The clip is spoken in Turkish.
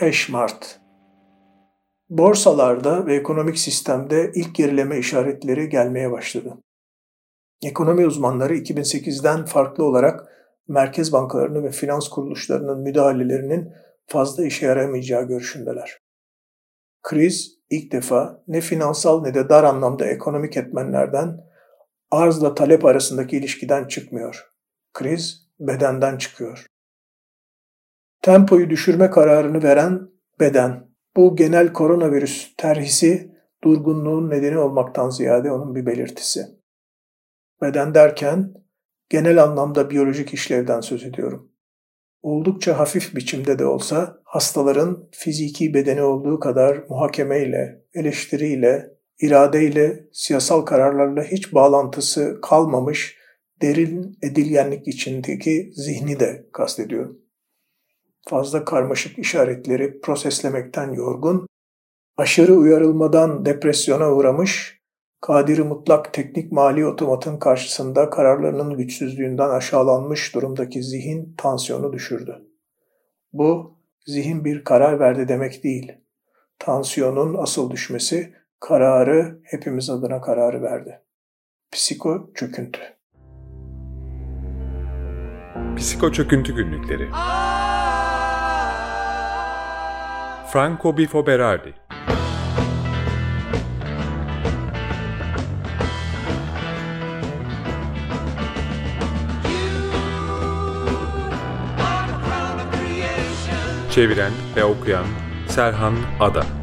5 Mart Borsalarda ve ekonomik sistemde ilk gerileme işaretleri gelmeye başladı. Ekonomi uzmanları 2008'den farklı olarak merkez bankalarını ve finans kuruluşlarının müdahalelerinin fazla işe yaramayacağı görüşündeler. Kriz ilk defa ne finansal ne de dar anlamda ekonomik etmenlerden arzla talep arasındaki ilişkiden çıkmıyor. Kriz bedenden çıkıyor. Tempoyu düşürme kararını veren beden. Bu genel koronavirüs terhisi durgunluğun nedeni olmaktan ziyade onun bir belirtisi. Beden derken genel anlamda biyolojik işlevden söz ediyorum. Oldukça hafif biçimde de olsa hastaların fiziki bedeni olduğu kadar muhakemeyle, eleştiriyle, iradeyle, siyasal kararlarla hiç bağlantısı kalmamış derin edilgenlik içindeki zihni de kastediyorum fazla karmaşık işaretleri proseslemekten yorgun, aşırı uyarılmadan depresyona uğramış, kadiri mutlak teknik mali otomatın karşısında kararlarının güçsüzlüğünden aşağılanmış durumdaki zihin tansiyonu düşürdü. Bu, zihin bir karar verdi demek değil. Tansiyonun asıl düşmesi, kararı hepimiz adına kararı verdi. Psiko çöküntü. Psiko çöküntü günlükleri. Franco Bifo Berardi Çeviren ve okuyan Serhan Ada